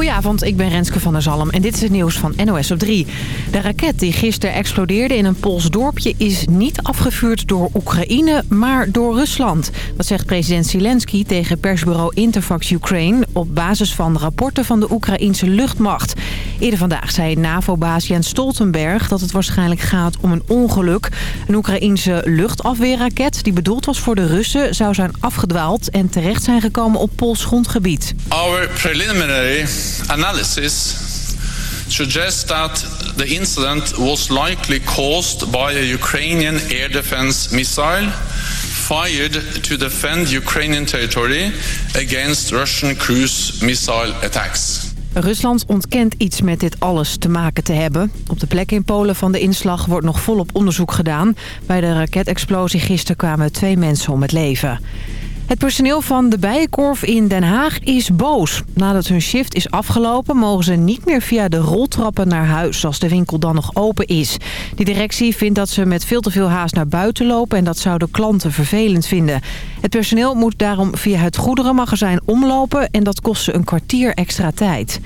Goedenavond, ik ben Renske van der Zalm en dit is het nieuws van NOS op 3. De raket die gisteren explodeerde in een Pools dorpje is niet afgevuurd door Oekraïne, maar door Rusland. Dat zegt president Zelensky tegen persbureau Interfax Ukraine op basis van rapporten van de Oekraïense luchtmacht. Eerder vandaag zei NAVO-baas Jens Stoltenberg dat het waarschijnlijk gaat om een ongeluk. Een Oekraïense luchtafweerraket die bedoeld was voor de Russen zou zijn afgedwaald en terecht zijn gekomen op Pools grondgebied. Our preliminary analysis suggests that the incident was likely caused by a Ukrainian air defense missile fired to defend Ukrainian territory against Russian cruise missile attacks. Rusland ontkent iets met dit alles te maken te hebben. Op de plek in Polen van de inslag wordt nog volop onderzoek gedaan. Bij de raketexplosie gisteren kwamen twee mensen om het leven. Het personeel van de Bijenkorf in Den Haag is boos. Nadat hun shift is afgelopen mogen ze niet meer via de roltrappen naar huis... als de winkel dan nog open is. Die directie vindt dat ze met veel te veel haast naar buiten lopen... en dat zouden klanten vervelend vinden. Het personeel moet daarom via het goederenmagazijn omlopen... en dat kost ze een kwartier extra tijd.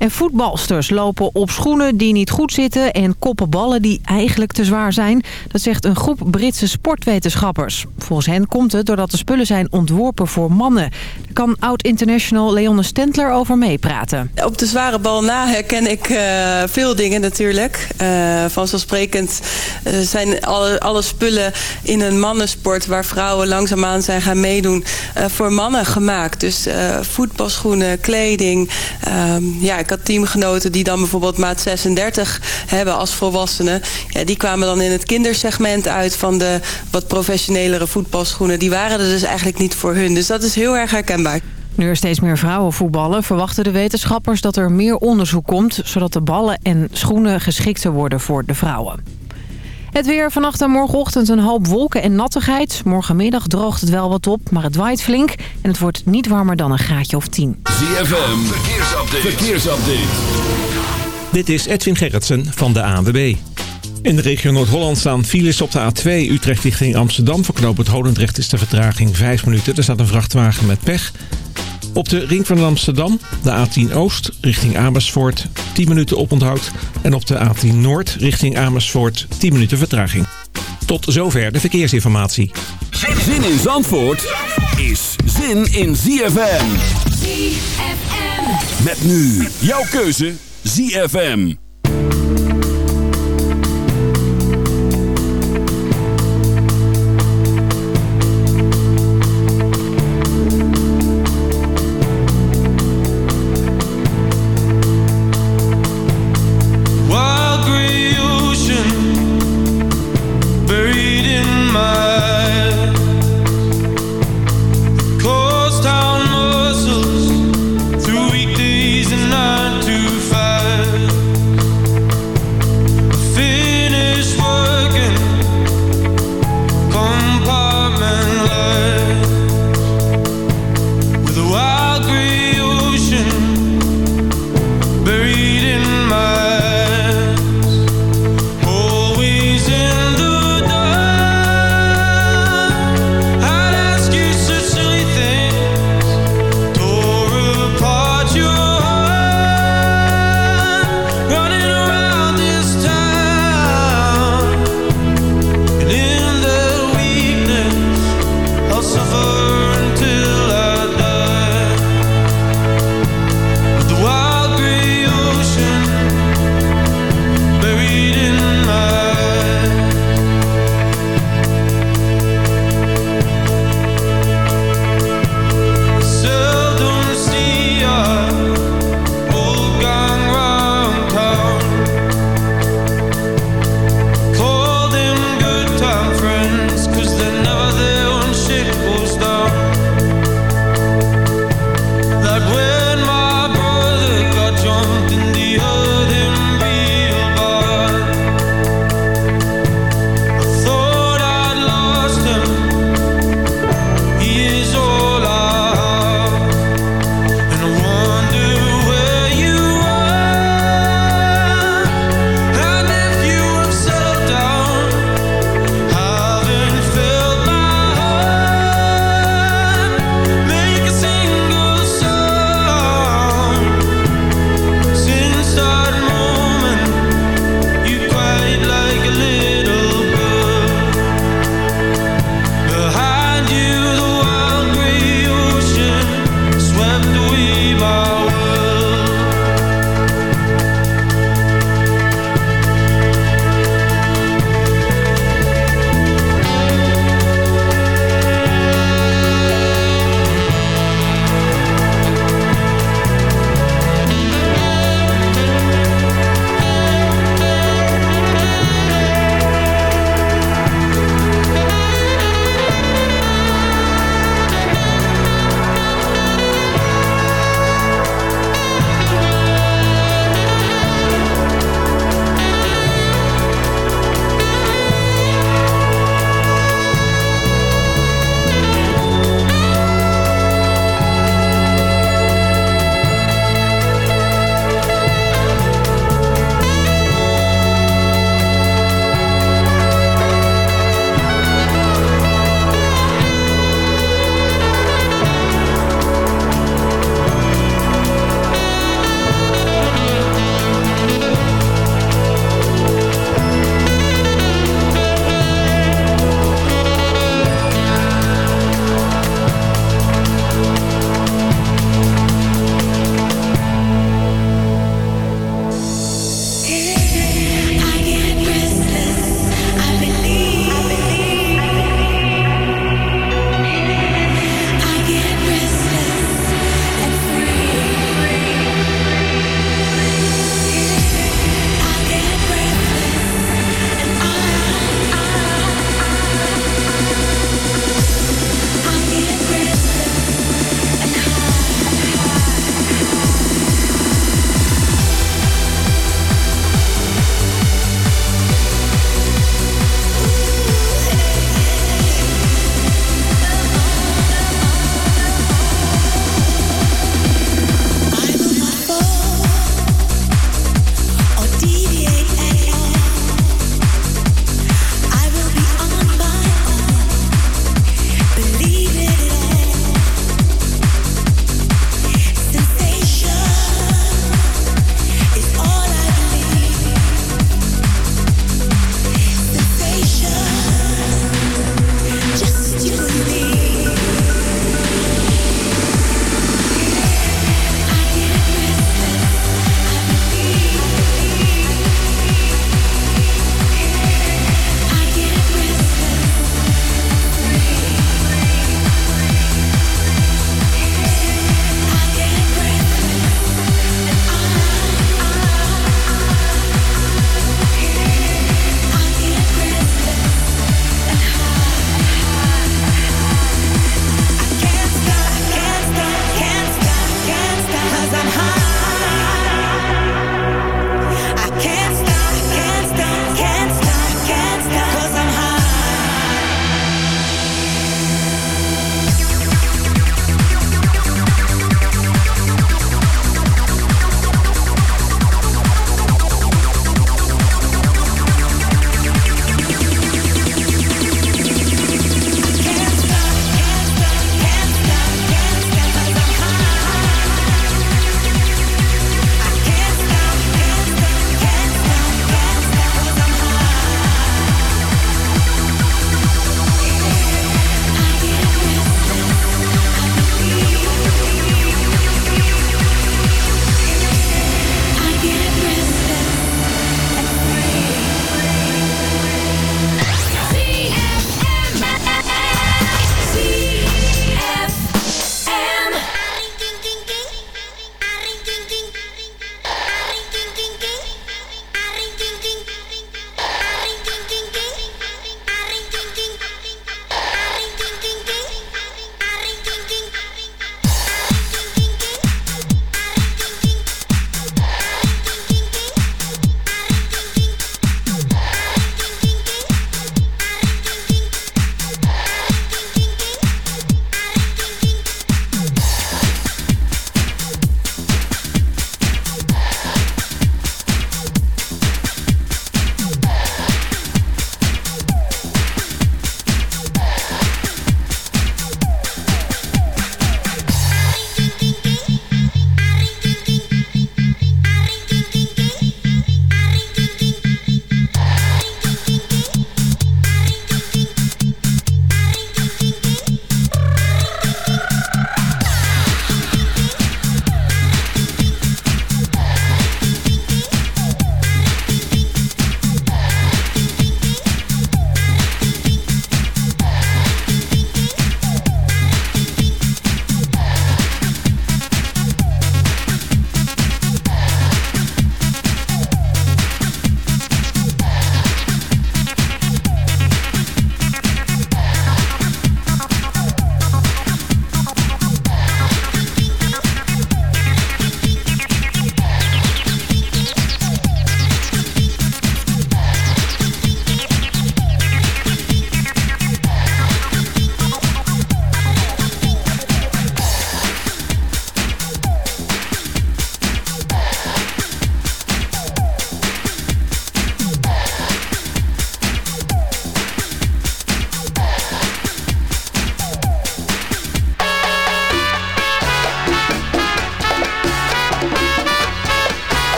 En voetbalsters lopen op schoenen die niet goed zitten... en koppen ballen die eigenlijk te zwaar zijn. Dat zegt een groep Britse sportwetenschappers. Volgens hen komt het doordat de spullen zijn ontworpen voor mannen. Daar kan oud-international Leonne Stentler over meepraten. Op de zware bal na herken ik uh, veel dingen natuurlijk. Uh, vanzelfsprekend uh, zijn alle, alle spullen in een mannensport... waar vrouwen langzaamaan zijn gaan meedoen, voor mannen gemaakt. Dus voetbalschoenen, kleding... Um, ja, ik had teamgenoten die dan bijvoorbeeld maat 36 hebben als volwassenen. Ja, die kwamen dan in het kindersegment uit van de wat professionelere voetbalschoenen. Die waren er dus eigenlijk niet voor hun. Dus dat is heel erg herkenbaar. Nu er steeds meer vrouwen voetballen, verwachten de wetenschappers dat er meer onderzoek komt... zodat de ballen en schoenen geschikter worden voor de vrouwen. Het weer vannacht en morgenochtend een hoop wolken en nattigheid. Morgenmiddag droogt het wel wat op, maar het waait flink. En het wordt niet warmer dan een graadje of 10. ZFM, verkeersupdate. verkeersupdate. Dit is Edwin Gerritsen van de ANWB. In de regio Noord-Holland staan files op de A2 Utrecht richting Amsterdam. Voor knooppunt Holendrecht is de vertraging 5 minuten. Er staat een vrachtwagen met pech. Op de ring van Amsterdam, de A10 Oost richting Amersfoort, 10 minuten oponthoud. En op de A10 Noord richting Amersfoort, 10 minuten vertraging. Tot zover de verkeersinformatie. Zin in Zandvoort is zin in ZFM. ZFM. Met nu jouw keuze ZFM.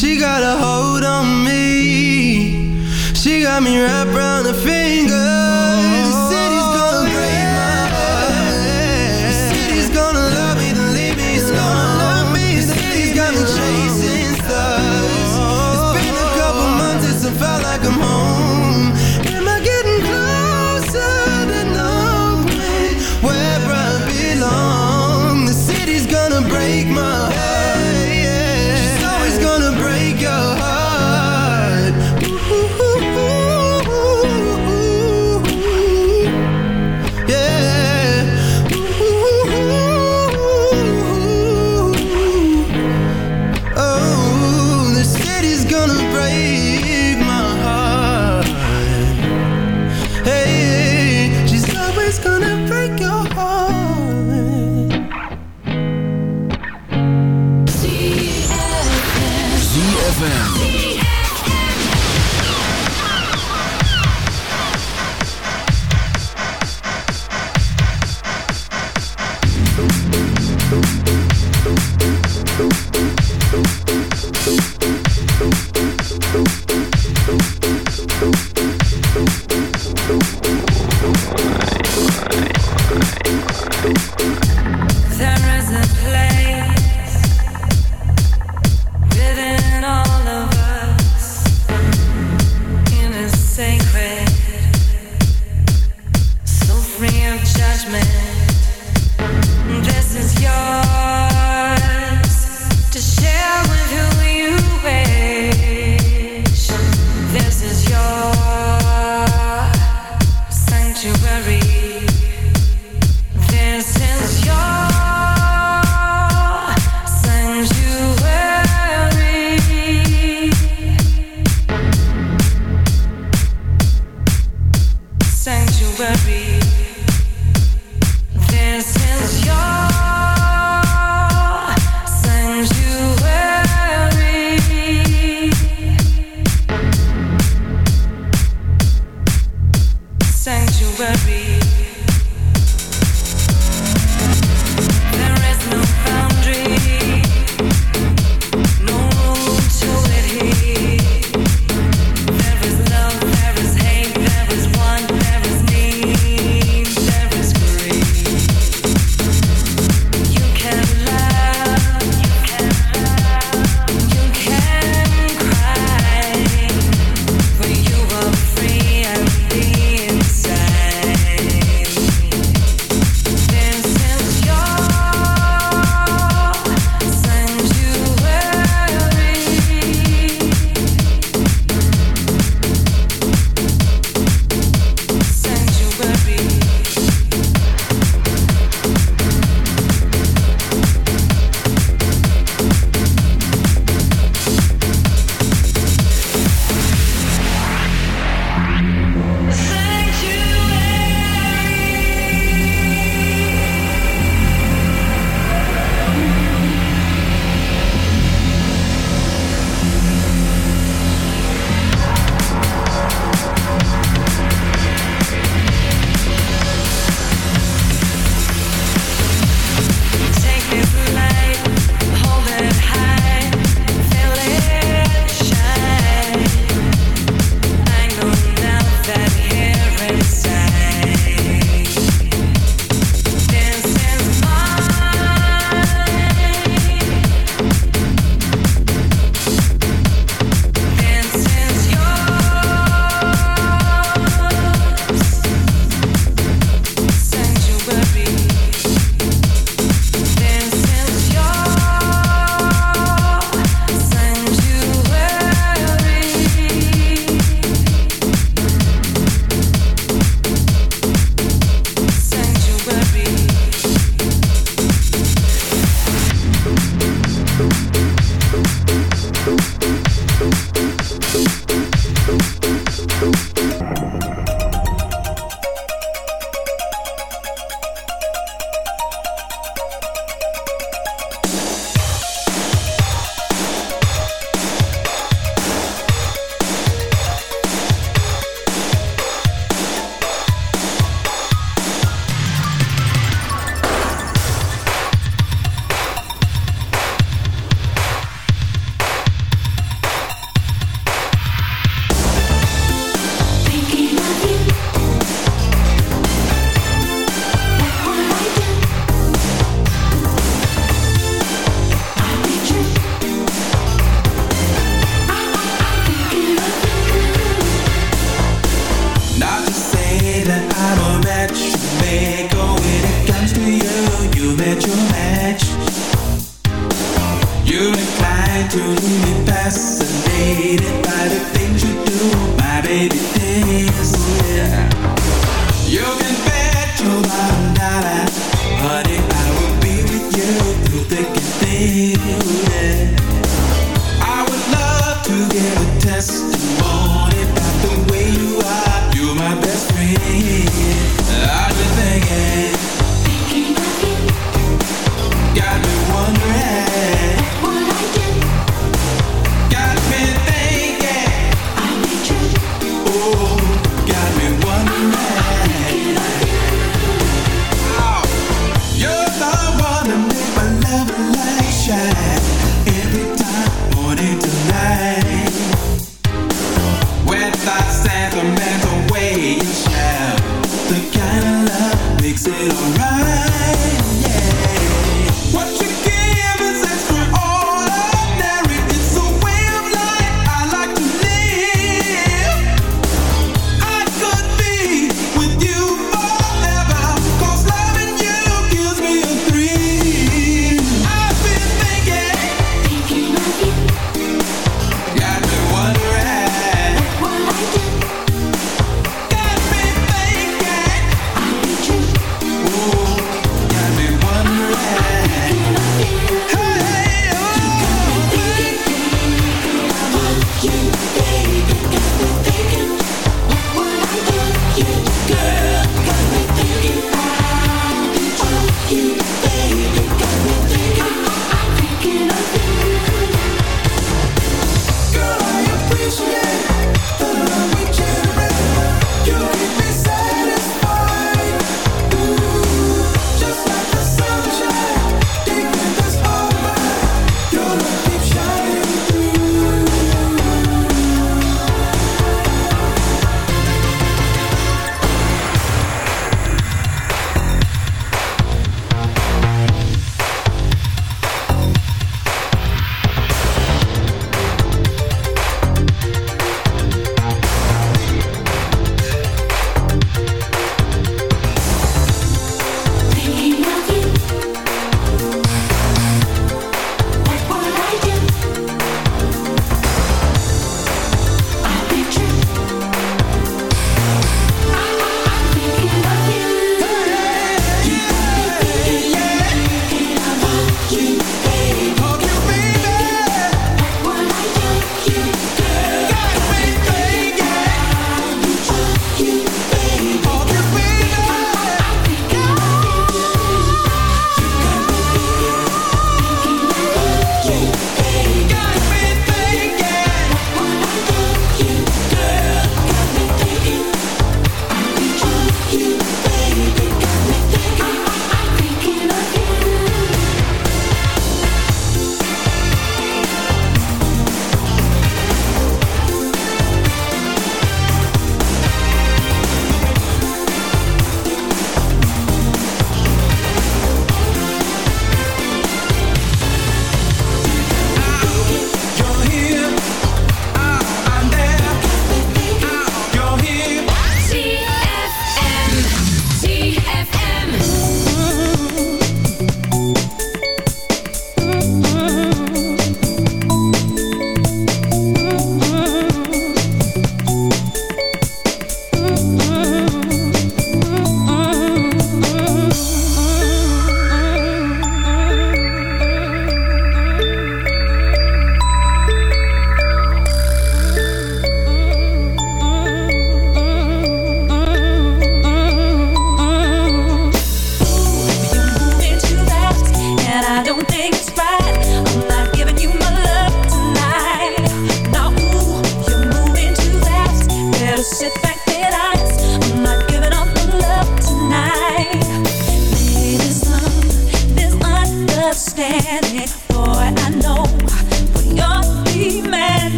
She got a hold got me wrapped around her finger.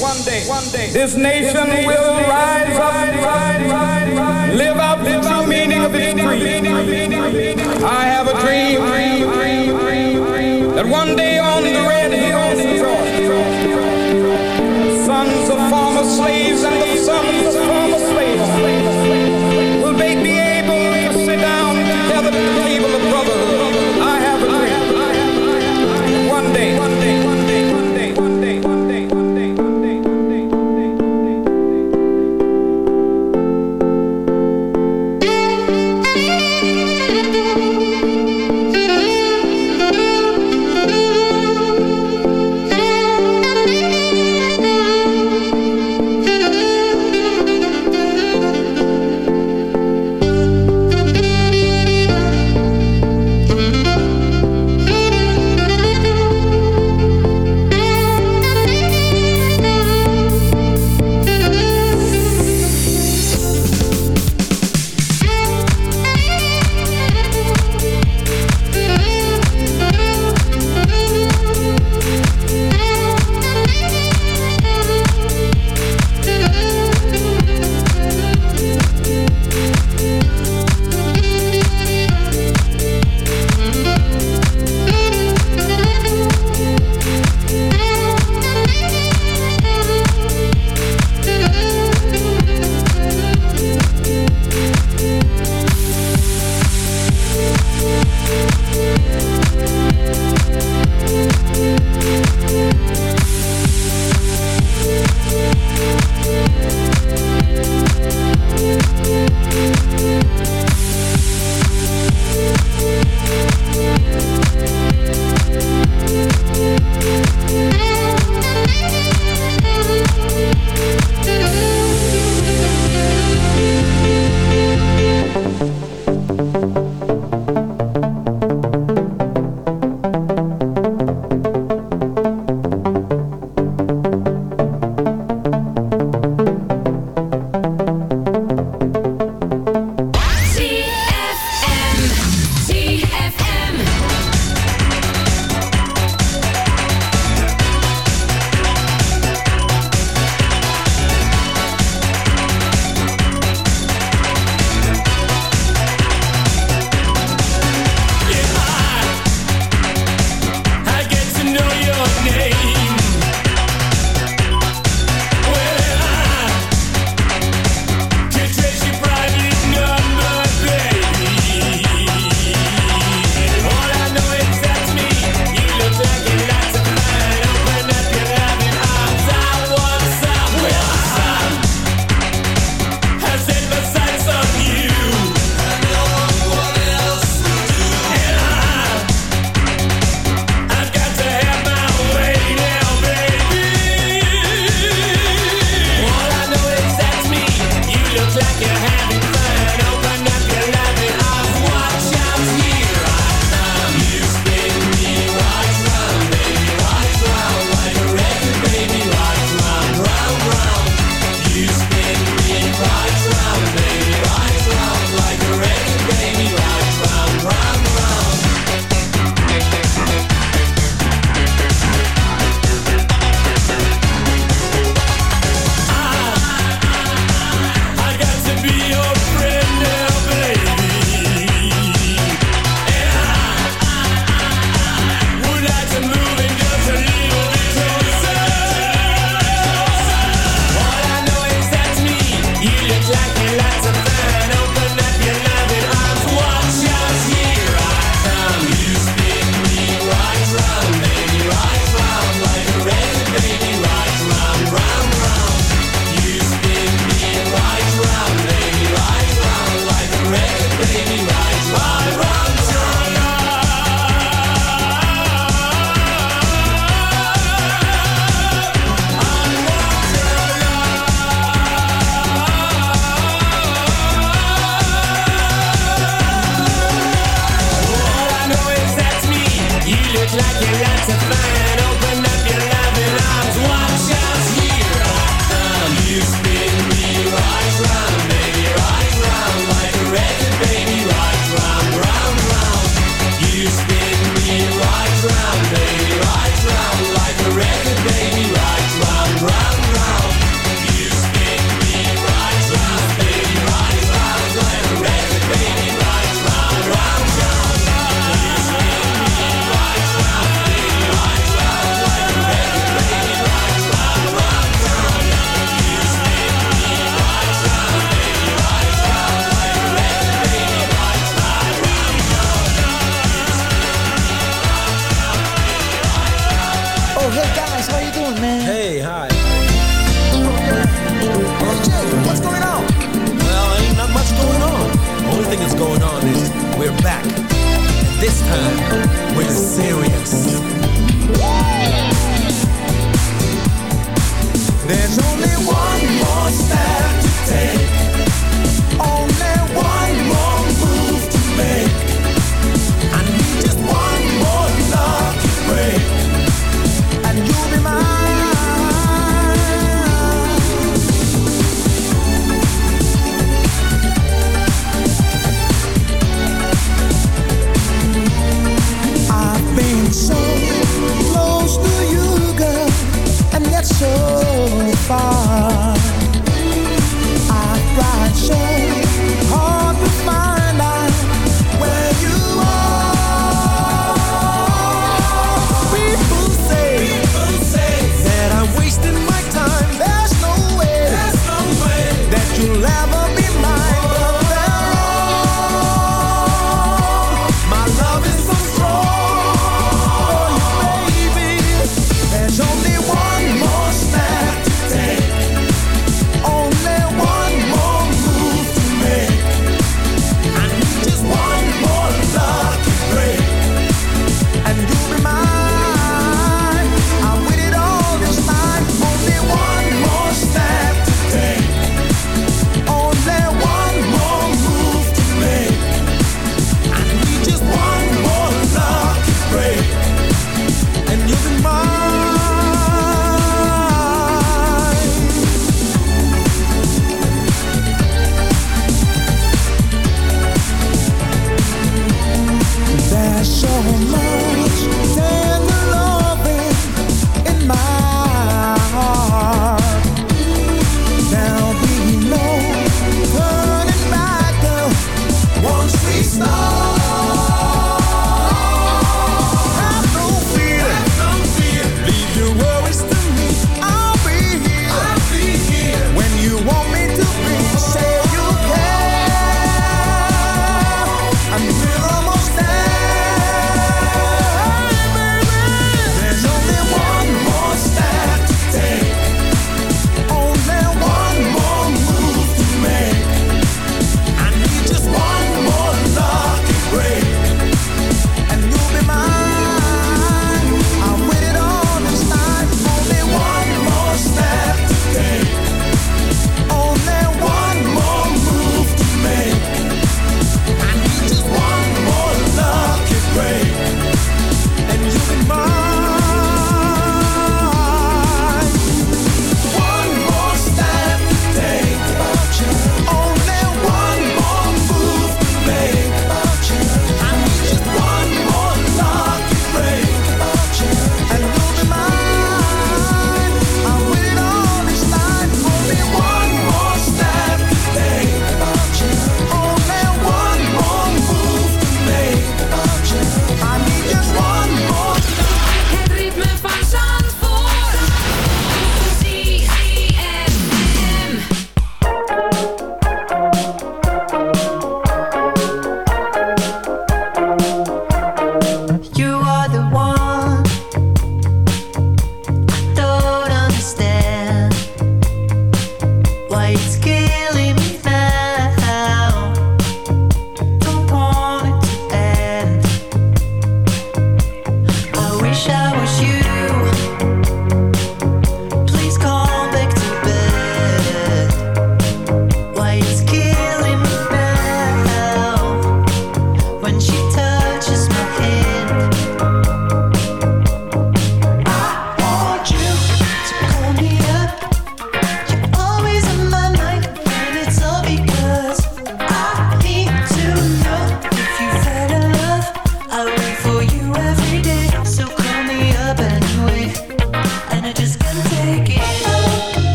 one day, one day, this nation will rise up, live out.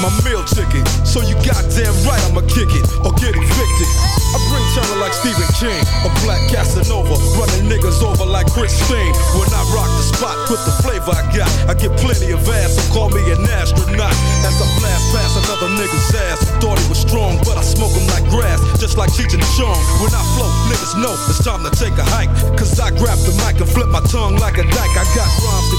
my meal ticket. So you goddamn right I'ma kick it or get evicted. I bring terror like Stephen King, a black Casanova, running niggas over like Christine. When I rock the spot with the flavor I got, I get plenty of ass, so call me an astronaut. As I blast past another nigga's ass, thought he was strong, but I smoke him like grass, just like Cheech and Chong. When I flow, niggas know it's time to take a hike. Cause I grab the mic and flip my tongue like a dyke. I got rhymes to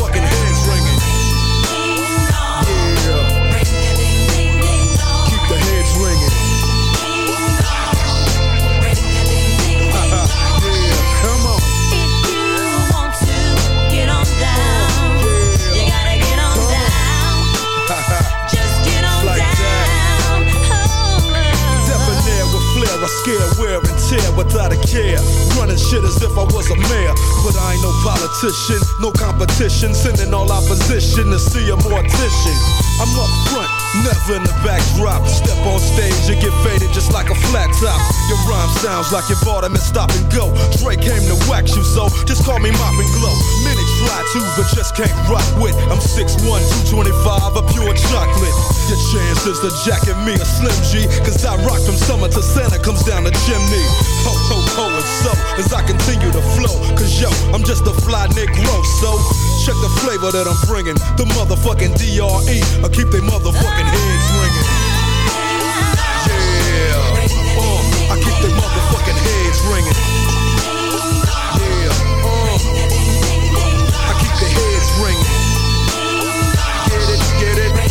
without a care. Running shit as if I was a mayor. But I ain't no politician, no competition. Sending all opposition to see a mortician. I'm up front, never in the backdrop. Step on stage, you get faded just like a flat top. Your rhyme sounds like you bought them and stop and go. Dre came to wax you, so just call me Mop and Glo. Many try to, but just can't rock with. I'm 6'1, 225, a pure chocolate. Your chances to jacket me a Slim G, cause I rock from summer to Santa comes down the chimney. Ho, ho, ho, and so, as I continue to flow, cause yo, I'm just a fly Negro, so check the flavor that I'm bringing. The motherfucking DRE, I keep they motherfucking heads ringing. Yeah, uh, I keep they motherfucking heads ringing. Yeah, uh, I keep the heads ringing. Get it, get it,